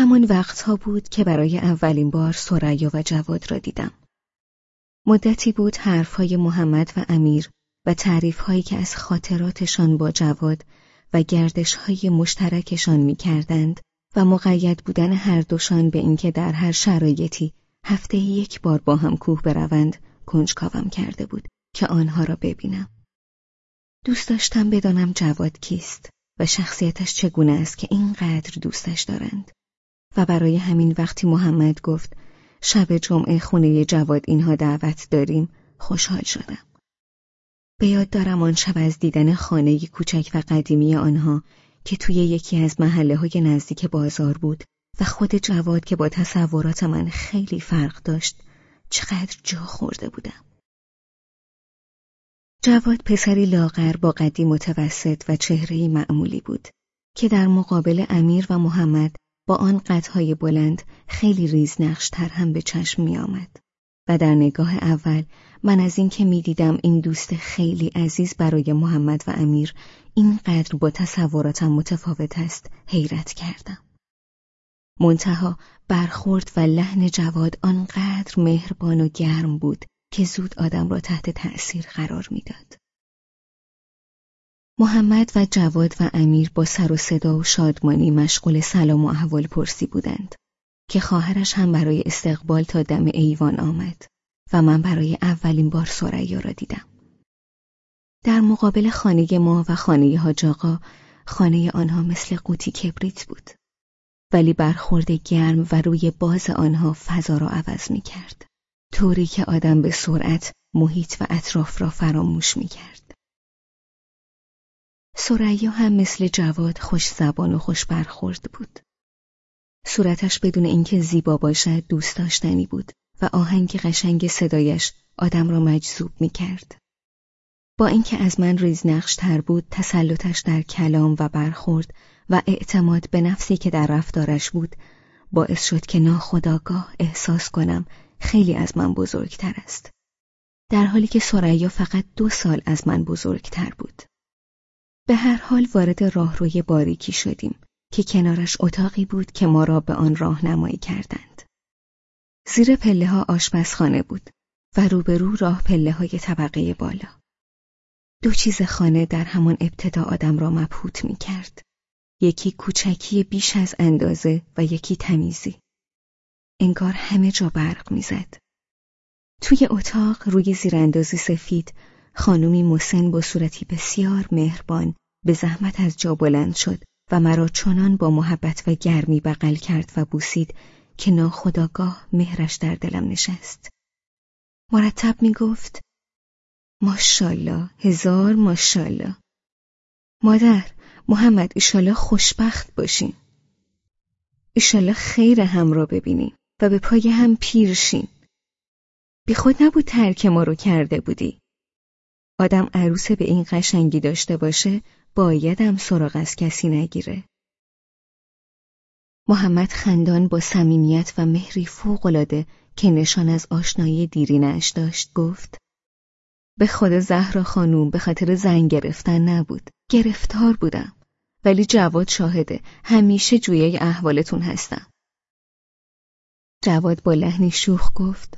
همان وقتها بود که برای اولین بار سریا و جواد را دیدم. مدتی بود حرفهای محمد و امیر و تعریفهایی که از خاطراتشان با جواد و گردشهای مشترکشان می کردند و مقید بودن هر دوشان به اینکه در هر شرایطی هفته یک بار با هم کوه بروند کنجکاوم کرده بود که آنها را ببینم. دوست داشتم بدانم جواد کیست و شخصیتش چگونه است که اینقدر دوستش دارند و برای همین وقتی محمد گفت شب جمعه خونه جواد اینها دعوت داریم خوشحال شدم. به یاد دارم آن شب از دیدن خانه کوچک و قدیمی آنها که توی یکی از محله های نزدیک بازار بود و خود جواد که با تصورات من خیلی فرق داشت چقدر جا خورده بودم. جواد پسری لاغر با قدی متوسط و چهرهی معمولی بود که در مقابل امیر و محمد با آن قدهای بلند خیلی ریزنقشتر هم به چشم می آمد. و در نگاه اول من از اینکه می‌دیدم این دوست خیلی عزیز برای محمد و امیر اینقدر با تصوراتم متفاوت است حیرت کردم. منتها برخورد و لحن جواد آنقدر مهربان و گرم بود که زود آدم را تحت تأثیر قرار می‌داد. محمد و جواد و امیر با سر و صدا و شادمانی مشغول سلام و احوال پرسی بودند که خواهرش هم برای استقبال تا دم ایوان آمد و من برای اولین بار سریا را دیدم. در مقابل خانه ما و خانه حاج خانه آنها مثل قوطی کبریت بود. ولی برخورد گرم و روی باز آنها فضا را عوض می کرد. طوری که آدم به سرعت محیط و اطراف را فراموش می کرد. سریا هم مثل جواد خوش زبان و خوش برخورد بود. صورتش بدون اینکه زیبا باشد دوست داشتنی بود و آهنگ قشنگ صدایش آدم را مجذوب می کرد. با اینکه از من ریزنقش تر بود تسلطش در کلام و برخورد و اعتماد به نفسی که در رفتارش بود باعث شد که ناخداگاه احساس کنم خیلی از من بزرگتر است. در حالی که سریا فقط دو سال از من بزرگتر بود. به هر حال وارد راهروی باریکی شدیم که کنارش اتاقی بود که ما را به آن راهنمایی کردند. زیر پله ها آشپزخانه بود و روبرو راه پله های طبقه بالا. دو چیز خانه در همان ابتدا آدم را مبهوت می کرد. یکی کوچکی بیش از اندازه و یکی تمیزی. انگار همه جا برق می‌زد. توی اتاق روی زیراندازی سفید خانومی مسن با صورتی بسیار مهربان به زحمت از جا بلند شد و مرا چنان با محبت و گرمی بغل کرد و بوسید که ناخداگاه مهرش در دلم نشست. مرتب می گفت ماشالله هزار ماشالله مادر محمد ایشالله خوشبخت باشین. ایشالله خیر هم را ببینیم و به پای هم پیرشین بی خود نبود ترک ما رو کرده بودی. آدم عروس به این قشنگی داشته باشه بایدم سراغ از کسی نگیره. محمد خندان با صمیمیت و مهری فوقالعاده که نشان از آشنایی دیرینش داشت گفت به خود زهرا خانوم به خاطر زنگ گرفتن نبود. گرفتار بودم. ولی جواد شاهده. همیشه جویه احوالتون هستم. جواد با لحنی شوخ گفت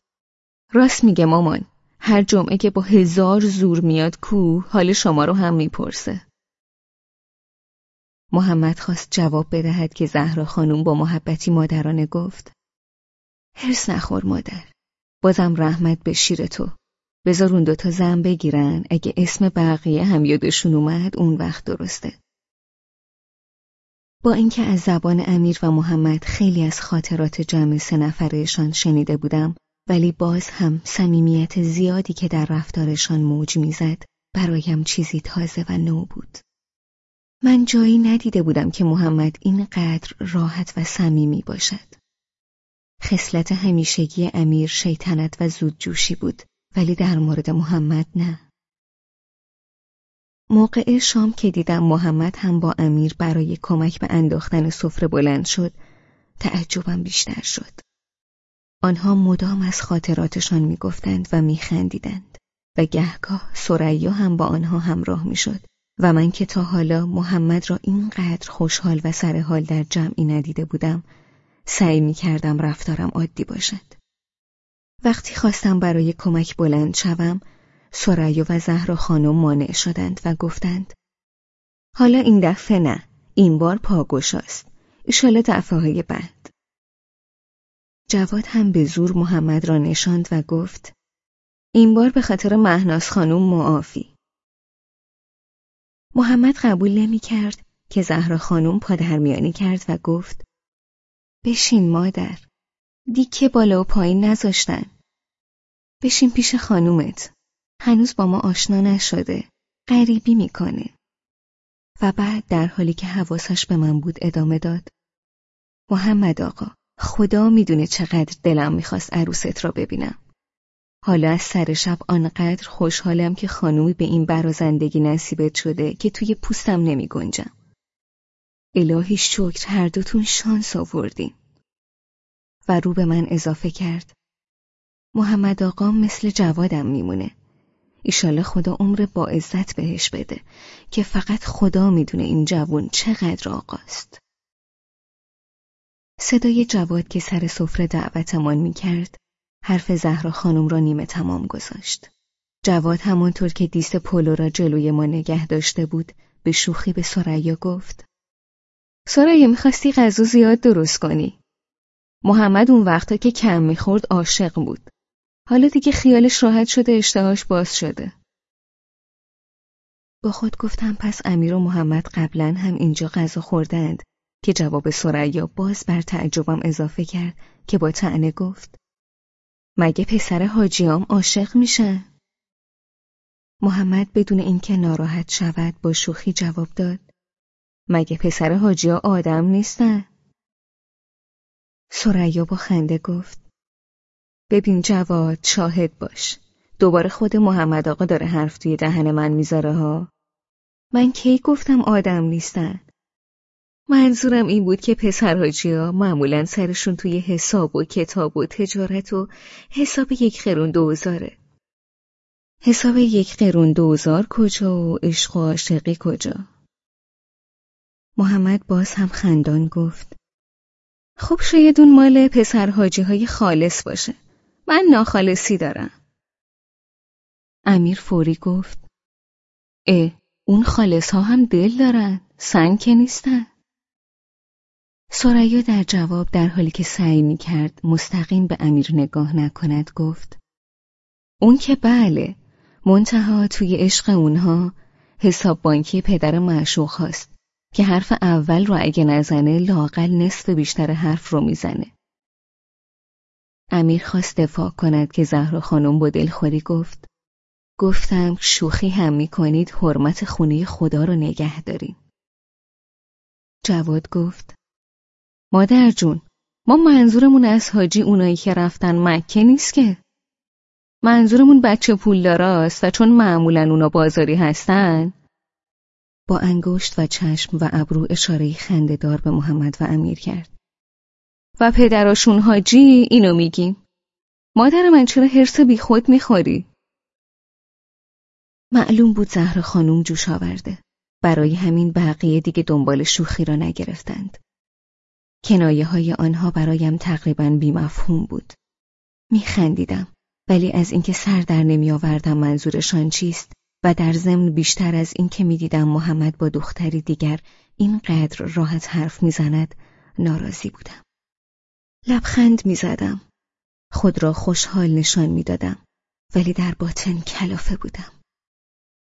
راست میگه مامان. هر جمعه که با هزار زور میاد کو حال شما رو هم می‌پرسه. محمد خواست جواب بدهد که زهرا خانوم با محبتی مادرانه گفت هرس نخور مادر بازم رحمت به شیر تو. بذار اون دوتا زن بگیرن اگه اسم بقیه هم یادشون اومد اون وقت درسته. با اینکه از زبان امیر و محمد خیلی از خاطرات جمع سه نفرشان شنیده بودم ولی باز هم صمیمیت زیادی که در رفتارشان موج می‌زد برایم چیزی تازه و نو بود من جایی ندیده بودم که محمد اینقدر راحت و صمیمی باشد. خصلت همیشگی امیر شیطنت و زودجوشی بود ولی در مورد محمد نه. موقع شام که دیدم محمد هم با امیر برای کمک به انداختن سفره بلند شد تعجبم بیشتر شد. آنها مدام از خاطراتشان می‌گفتند و میخندیدند و گهگاه سریا هم با آنها همراه می‌شد و من که تا حالا محمد را اینقدر خوشحال و سرحال در جمعی ندیده بودم سعی می کردم رفتارم عادی باشد. وقتی خواستم برای کمک بلند شوم، سریا و زهرا خانم مانع شدند و گفتند حالا این دفعه نه، این بار پاگوشاست. ایشالا دفعه بعد. جواد هم به زور محمد را نشاند و گفت این بار به خاطر مهناز خانم معافی. محمد قبول نمی کرد که زهرا خانم پادرمیانی کرد و گفت بشین مادر دیکه بالا و پایین نذاشتن بشین پیش خانومت هنوز با ما آشنا نشده غریبی می‌کنه و بعد در حالی که حواسش به من بود ادامه داد محمد آقا خدا می‌دونه چقدر دلم می‌خواست عروست را ببینم حالا از سر شب آنقدر خوشحالم که خانومی به این برازندگی نصیبت شده که توی پوستم نمی گنجم. الهی شکر هر دوتون شانس آوردین. و رو به من اضافه کرد. محمد آقا مثل جوادم میمونه. ایشاله خدا عمر با عزت بهش بده که فقط خدا می‌دونه این جوون چقدر آقاست. صدای جواد که سر سفره دعوتمان می‌کرد حرف زهرا خانم را نیمه تمام گذاشت. جواد همانطور که دیست پولو را جلوی ما نگه داشته بود به شوخی به سریا گفت سریا می‌خواستی غذا زیاد درست کنی. محمد اون وقتا که کم می‌خورد عاشق بود. حالا دیگه خیالش راحت شده اشتهاش باز شده. با خود گفتم پس امیر و محمد قبلا هم اینجا غذا خوردند که جواب سریا باز بر تعجبم اضافه کرد که با تعنه گفت مگه پسر حاجیام عاشق میشه؟ محمد بدون اینکه ناراحت شود با شوخی جواب داد مگه پسر حاجیا آدم نیستن؟ سریا با خنده گفت ببین جواد شاهد باش دوباره خود محمد آقا داره حرف توی دهن من می‌ذاره ها من کی گفتم آدم نیستن منظورم این بود که پسر ها معمولا سرشون توی حساب و کتاب و تجارت و حساب یک خرون دوزاره. حساب یک قرون دوزار کجا و عشق و عاشقی کجا؟ محمد باز هم خندان گفت خب شاید اون مال پسر های خالص باشه. من ناخالصی دارم. امیر فوری گفت اه اون خالص ها هم دل دارن سنگ که نیستن. سریا در جواب در حالی که سعی می کرد مستقیم به امیر نگاه نکند گفت اون که بله منتها توی عشق اونها حساب بانکی پدر معشوق هاست که حرف اول رو اگه نزنه لاقل نصف بیشتر حرف رو می‌زنه. امیر خواست دفاع کند که زهرا خانم با دلخوری گفت گفتم شوخی هم می‌کنید حرمت خونه خدا رو نگه داریم. جواد گفت مادر جون ما منظورمون از حاجی اونایی که رفتن مکه نیست که. منظورمون بچه پول داراست و چون معمولا اونا بازاری هستن؟ با انگشت و چشم و ابرو اشاره خندهدار به محمد و امیر کرد. و پدراشون حاجی اینو میگیم. مادر من چرا حرس بی خود می‌خوری؟ معلوم بود زهر خانوم جوش آورده. برای همین بقیه دیگه دنبال شوخی را نگرفتند. کنایه های آنها برایم تقریبا بیمفهوم بود. میخندیدم ولی از اینکه سر در نمی آوردم منظورشان چیست و در ضمن بیشتر از اینکه می‌دیدم محمد با دختری دیگر اینقدر راحت حرف می‌زند ناراضی بودم. لبخند می‌زدم. خود را خوشحال نشان می‌دادم ولی در باطن کلافه بودم.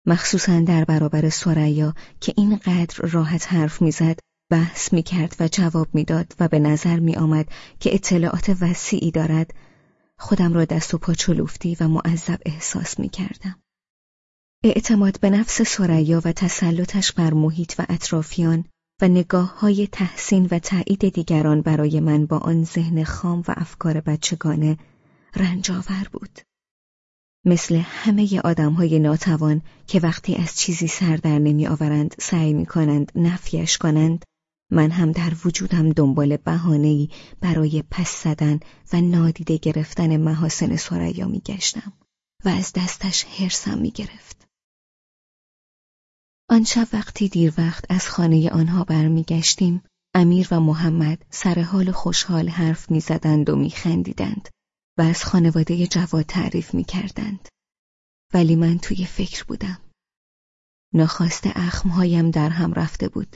مخصوصا در برابر سریا که اینقدر راحت حرف می‌زد بحث می کرد و جواب می‌داد و به نظر می آمد که اطلاعات وسیعی دارد خودم را دست و پا چلوفتی و معذب احساس می کردم. اعتماد به نفس سریا و تسلطش بر محیط و اطرافیان و نگاه های تحسین و تایید دیگران برای من با آن ذهن خام و افکار بچگانه رنجاور بود. مثل همه آدم های ناتوان که وقتی از چیزی سر در نمی آورند سعی می کنند نفیش کنند من هم در وجودم دنبال بهانه‌ای برای پس زدن و نادیده گرفتن محاسن سریا میگشتم و از دستش هرسم می‌گرفت. آن شب وقتی دیر وقت از خانه آنها برمیگشتیم امیر و محمد سر حال خوشحال حرف می‌زدند و میخندیدند و از خانواده جواد تعریف می‌کردند. ولی من توی فکر بودم. ناخواست اخمهایم در هم رفته بود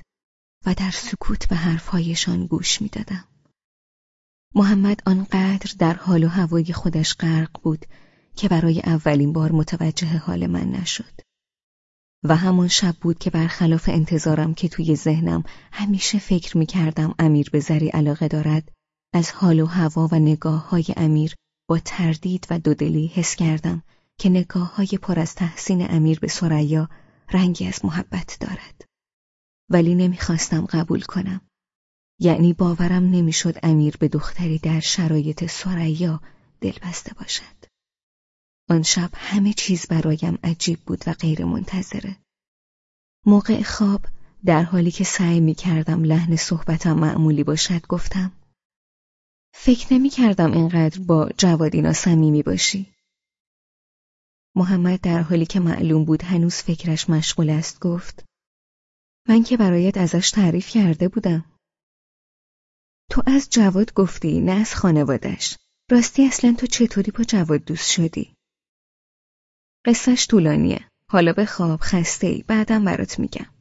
و در سکوت به حرفهایشان گوش می‌دادم. محمد آنقدر در حال و هوای خودش غرق بود که برای اولین بار متوجه حال من نشد. و همان شب بود که برخلاف انتظارم که توی ذهنم همیشه فکر می کردم امیر به زری علاقه دارد از حال و هوا و نگاه های امیر با تردید و دودلی حس کردم که نگاه های پر از تحسین امیر به سریا رنگی از محبت دارد. ولی نمی‌خواستم قبول کنم. یعنی باورم نمی‌شد امیر به دختری در شرایط سریا دلبسته باشد. آن شب همه چیز برایم عجیب بود و غیر منتظره. موقع خواب در حالی که سعی می کردم لحن صحبتم معمولی باشد گفتم فکر نمی کردم اینقدر با جوادینا صمیمی باشی. محمد در حالی که معلوم بود هنوز فکرش مشغول است گفت من که برایت ازش تعریف کرده بودم. تو از جواد گفتی نه از خانوادش. راستی اصلا تو چطوری با جواد دوست شدی؟ قصهش طولانیه. حالا به خواب خسته ای بعدم برات میگم.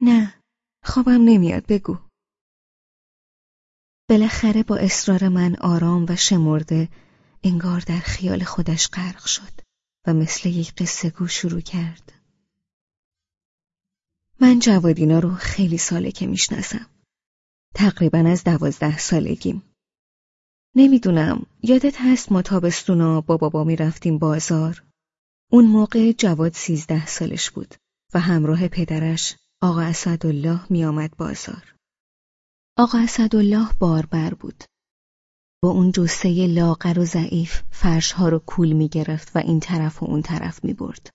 نه خوابم نمیاد بگو. بالاخره با اصرار من آرام و شمرده انگار در خیال خودش غرق شد و مثل یک قصه گو شروع کرد. من جوادینا رو خیلی ساله که می‌شناسم. تقریبا از دوازده سالگیم. نمی‌دونم یادت هست ما تابستونا با بابا می‌رفتیم بازار؟ اون موقع جواد سیزده سالش بود و همراه پدرش آقا اسدالله میآمد بازار. آقا اسدالله باربر بود. با اون جسه لاغر و ضعیف فرشها رو کول می‌گرفت و این طرف و اون طرف می‌برد.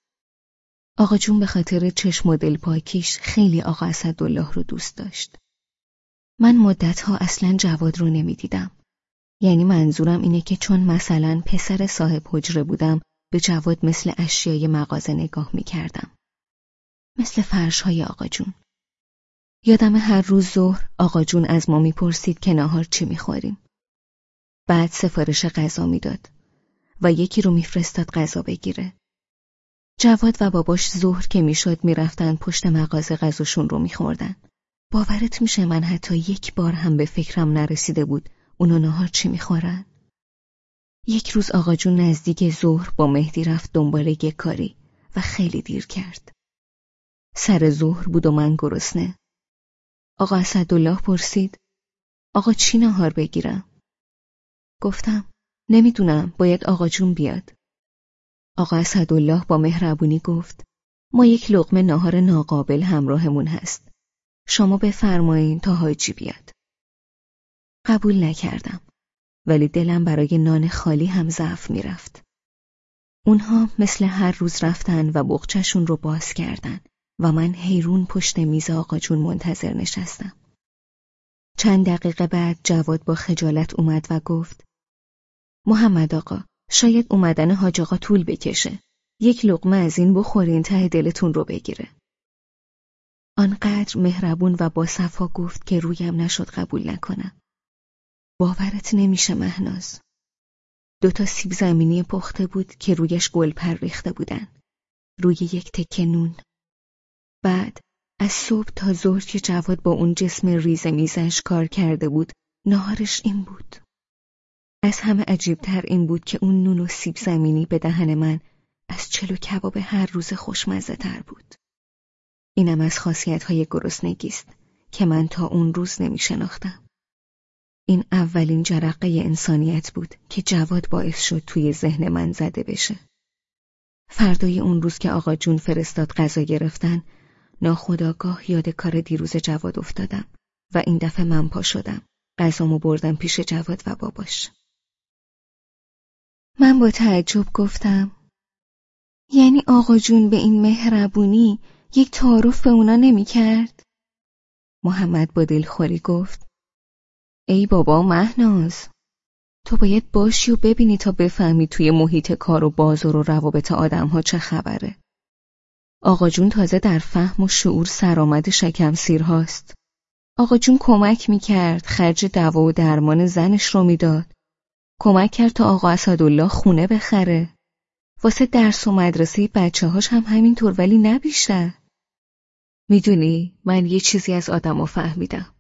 آقا جون به خاطر چشم و دل پاکیش خیلی آقا اسدالله رو دوست داشت. من مدتها اصلا جواد رو نمی‌دیدم. یعنی منظورم اینه که چون مثلا پسر صاحب حجره بودم به جواد مثل اشیای مغازه نگاه می‌کردم. مثل فرش های آقا جون. یادم هر روز ظهر آقا جون از ما می‌پرسید که نهار چی می‌خوریم. بعد سفارش غذا می‌داد و یکی رو میفرستاد غذا بگیره. جواد و باباش ظهر که می‌شد می‌رفتن پشت مغازه غذاشون رو میخوردن. باورت میشه من حتی یک بار هم به فکرم نرسیده بود اونا نهار چی می‌خورن؟ یک روز آقا جون نزدیک ظهر با مهدی رفت دنبال یک کاری و خیلی دیر کرد. سر ظهر بود و من گرسنه. آقا اسدالله پرسید آقا چی نهار بگیرم؟ گفتم نمی‌دونم باید آقا جون بیاد. آقا اسدالله با مهربونی گفت ما یک لقمه ناهار ناقابل همراهمون هست. شما بفرمایین تا حاجی بیاد. قبول نکردم ولی دلم برای نان خالی هم ضعف می‌رفت. اونها مثل هر روز رفتن و بغچشون رو باز کردن و من حیرون پشت میز آقا جون منتظر نشستم. چند دقیقه بعد جواد با خجالت اومد و گفت محمد آقا شاید اومدن حاج آقا طول بکشه. یک لقمه از این بخورین ته دلتون رو بگیره. آنقدر مهربون و با صفا گفت که رویم نشد قبول نکنم. باورت نمیشه مهناز. دو تا سیب زمینی پخته بود که رویش گل پر ریخته بودن. روی یک تکه نون. بعد از صبح تا ظهر که جواد با اون جسم ریز میزش کار کرده بود نهارش این بود. از همه عجیبتر این بود که اون نون و سیب زمینی به دهن من از چلو کباب هر روز خوشمزه تر بود. اینم از خاصیت های گرسنگیست که من تا اون روز نمی شناختم. این اولین جرقه انسانیت بود که جواد باعث شد توی ذهن من زده بشه. فردای اون روز که آقا جون فرستاد غذا گرفتن ناخداگاه یاد کار دیروز جواد افتادم و این دفعه من پا شدم. غذامو بردم پیش جواد و باباش. من با تعجب گفتم یعنی آقا جون به این مهربونی یک تعارف به اونا نمی کرد؟ محمد با دلخوری گفت ای بابا مهناز تو باید باشی و ببینی تا بفهمی توی محیط کار و بازار و روابط آدم ها چه خبره. آقا جون تازه در فهم و شعور سرآمد شکم سیر هاست. آقا جون کمک می‌کرد خرج دوا و درمان زنش رو می‌داد کمک کرد تا آقا اسدالله خونه بخره. واسه درس و مدرسه بچه هاش هم همینطور ولی نه می‌دونی من یه چیزی از آدم فهمیدم.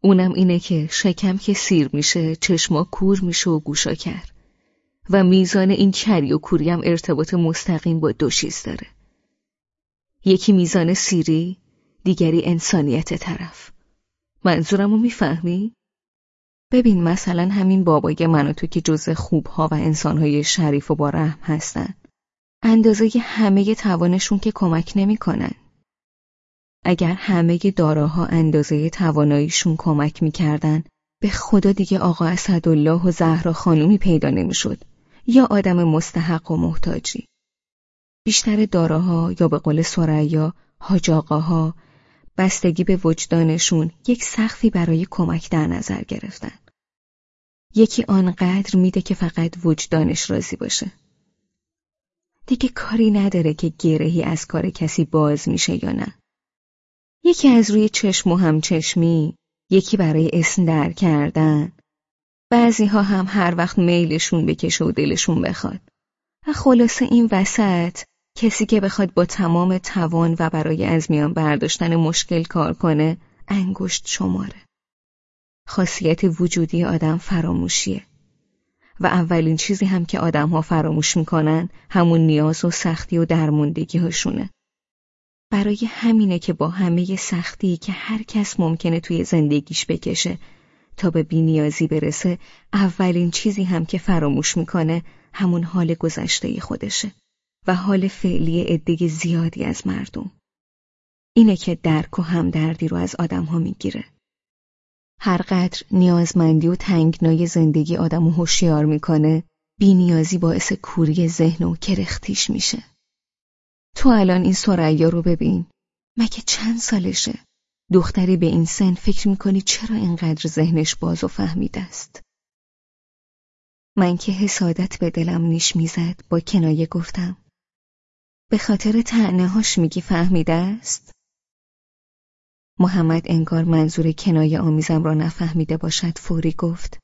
اونم اینه که شکم که سیر میشه چشما کور میشه و گوشا کرد و میزان این کری و کوری هم ارتباط مستقیم با دو چیز داره. یکی میزان سیری دیگری انسانیت طرف. منظورمو می‌فهمی؟ ببین مثلا همین بابای من و تو که جزء خوبها و انسانهای شریف و با رحم هستن. اندازه همه توانشون که کمک نمی‌کنن. اگر همه داراها اندازه تواناییشون کمک می‌کردن به خدا دیگه آقا اسدالله و زهرا خانومی پیدا نمی‌شد. یا آدم مستحق و محتاجی. بیشتر داراها یا به قول سریا حاجاقاها بستگی به وجدانشون یک سخفی برای کمک در نظر گرفتن. یکی آنقدر میده که فقط وجدانش راضی باشه. دیگه کاری نداره که گرهی از کار کسی باز میشه یا نه. یکی از روی چشم و همچشمی یکی برای اسم در کردن. بعضی ها هم هر وقت میلشون بکشه و دلشون بخواد. و خلاصه این وسط کسی که بخواد با تمام توان و برای از میان برداشتن مشکل کار کنه انگشت شماره. خاصیت وجودی آدم فراموشیه. و اولین چیزی هم که آدم ها فراموش می‌کنن همون نیاز و سختی و درموندگی هاشونه برای همینه که با همه سختی که هر کس ممکنه توی زندگیش بکشه تا به بینیازی برسه اولین چیزی هم که فراموش می‌کنه همون حال گذشته خودشه و حال فعلی عده زیادی از مردم. اینه که درک و همدردی رو از آدم ها می‌گیره. هرقدر نیازمندی و تنگنای زندگی آدم و هوشیار می‌کنه بینیازی باعث کوری ذهن و کرختیش میشه. تو الان این سریا رو ببین. مگه چند سالشه؟ دختری به این سن فکر می‌کنی چرا اینقدر ذهنش باز و فهمیده است؟ من که حسادت به دلم نیش می‌زد با کنایه گفتم. به خاطر تعنه هاش میگی فهمیده است؟ محمد انگار منظور کنایه آمیزم را نفهمیده باشد فوری گفت.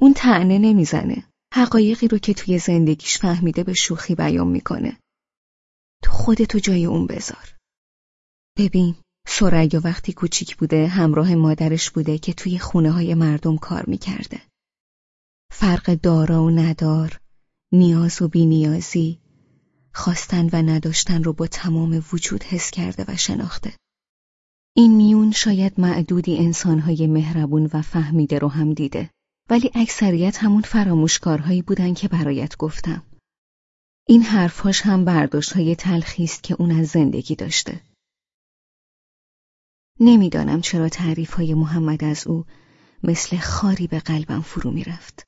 اون تعنه نمی‌زنه. حقایقی رو که توی زندگیش فهمیده به شوخی بیان می‌کنه. تو خودتو جای اون بذار. ببین سریا وقتی کوچیک بوده همراه مادرش بوده که توی خونه های مردم کار می‌کرده. فرق دارا و ندار نیاز و بینیازی خواستن و نداشتن رو با تمام وجود حس کرده و شناخته. این میون شاید معدودی انسانهای مهربون و فهمیده رو هم دیده ولی اکثریت همون فراموشکارهایی بودن که برایت گفتم این حرفهاش هم برداشت های تلخی است که اون از زندگی داشته. نمی‌دانم چرا تعریف های محمد از او مثل خاری به قلبم فرو می‌رفت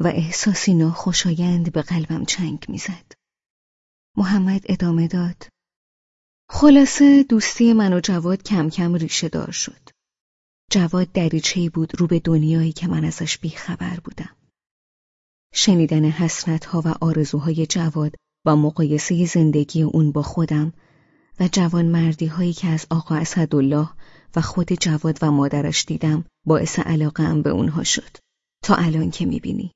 و احساسی ناخوشایند به قلبم چنگ می‌زد. محمد ادامه داد. خلاصه دوستی من و جواد کم کم ریشه دار شد. جواد دریچه‌ای بود رو به دنیایی که من ازش بیخبر بودم. شنیدن ها و آرزوهای جواد و مقایسه زندگی اون با خودم و جوان مردی هایی که از آقا اسدالله و خود جواد و مادرش دیدم باعث علاقه به اونها شد تا الان که می‌بینی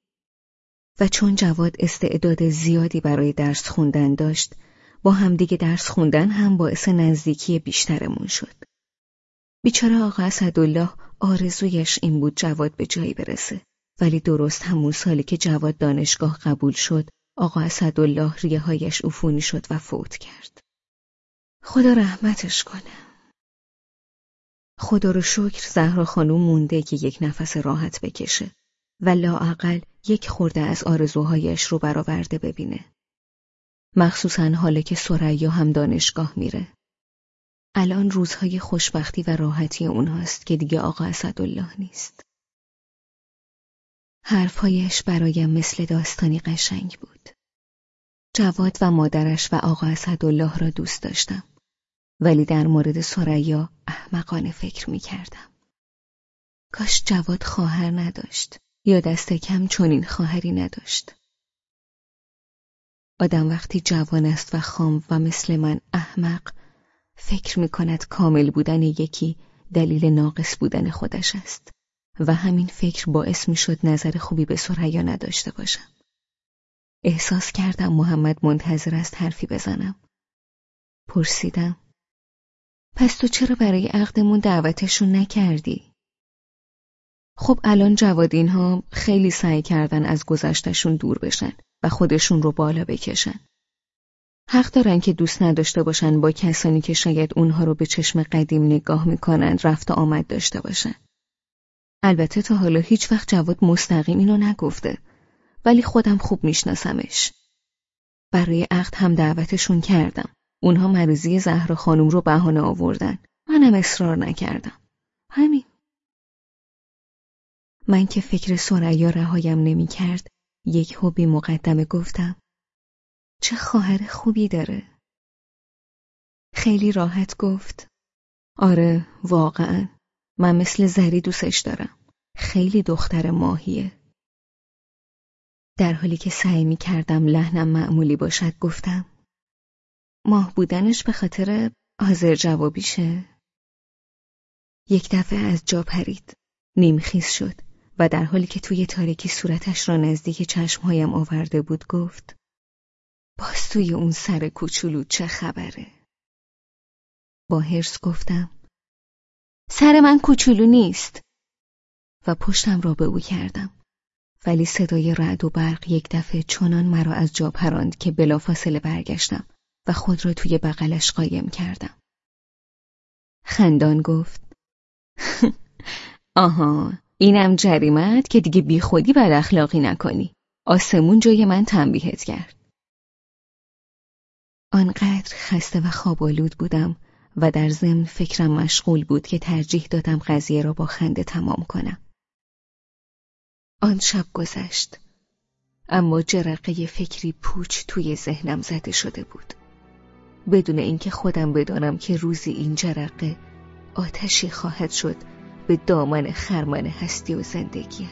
و چون جواد استعداد زیادی برای درس خوندن داشت با همدیگه درس خوندن هم باعث نزدیکی بیشترمون شد. بیچاره آقا اسدالله آرزویش این بود جواد به جایی برسه. ولی درست همون سالی که جواد دانشگاه قبول شد آقا اسدالله ریه هایش عفونی شد و فوت کرد. خدا رحمتش کنه. خدا رو شکر زهرا خانوم مونده که یک نفس راحت بکشه و لااقل یک خورده از آرزوهایش رو برآورده ببینه. مخصوصا حاله که سریا هم دانشگاه میره الان روزهای خوشبختی و راحتی اونهاست که دیگه آقا اسدالله نیست حرفهایش برایم مثل داستانی قشنگ بود. جواد و مادرش و آقا اسدالله را دوست داشتم. ولی در مورد سریا احمقانه فکر می کردم. کاش جواد خواهر نداشت یا دست کم چنین خواهری نداشت. آدم وقتی جوان است و خام و مثل من احمق فکر می کند کامل بودن یکی دلیل ناقص بودن خودش است و همین فکر باعث می شد نظر خوبی به سریا نداشته باشم. احساس کردم محمد منتظر است حرفی بزنم. پرسیدم. پس تو چرا برای عقدمون دعوتشون نکردی؟ خب الان جوادین ها خیلی سعی کردن از گذشتشون دور بشن و خودشون رو بالا بکشن. حق دارن که دوست نداشته باشن با کسانی که شاید اونها رو به چشم قدیم نگاه می‌کنن رفت و آمد داشته باشن. البته تا حالا هیچ وقت جواد مستقیم اینو نگفته ولی خودم خوب میشناسمش. برای عقد هم دعوتشون کردم. اونها مریضی زهرا خانم رو بهانه آوردن. منم اصرار نکردم. همین. من که فکر سریا رهایم نمی کرد یک حبی مقدمه گفتم چه خواهر خوبی داره. خیلی راحت گفت آره واقعا. من مثل زری دوستش دارم. خیلی دختر ماهیه. در حالی که سعی می کردم لحنم معمولی باشد گفتم ماه بودنش به خاطر حاضر جوابیشه. یک دفعه از جا پرید. نیمخیز شد. و در حالی که توی تاریکی صورتش را نزدیک چشمهایم آورده بود گفت باز توی اون سر کوچولو چه خبره؟ با هرس گفتم سر من کوچولو نیست. و پشتم را به او کردم. ولی صدای رعد و برق یک دفعه چنان مرا از جا پراند که بلافاصله برگشتم و خود را توی بغلش قایم کردم. خندان گفت آها اینم جریمت که دیگه بی خودی بد اخلاقی نکنی. آسمون جای من تنبیهت کرد. آنقدر خسته و خوابالود بودم و در ضمن فکرم مشغول بود که ترجیح دادم قضیه را با خنده تمام کنم. آن شب گذشت اما جرقه فکری پوچ توی ذهنم زده شده بود. بدون اینکه خودم بدانم که روزی این جرقه آتشی خواهد شد به دامن خرمن هستی و زندگیم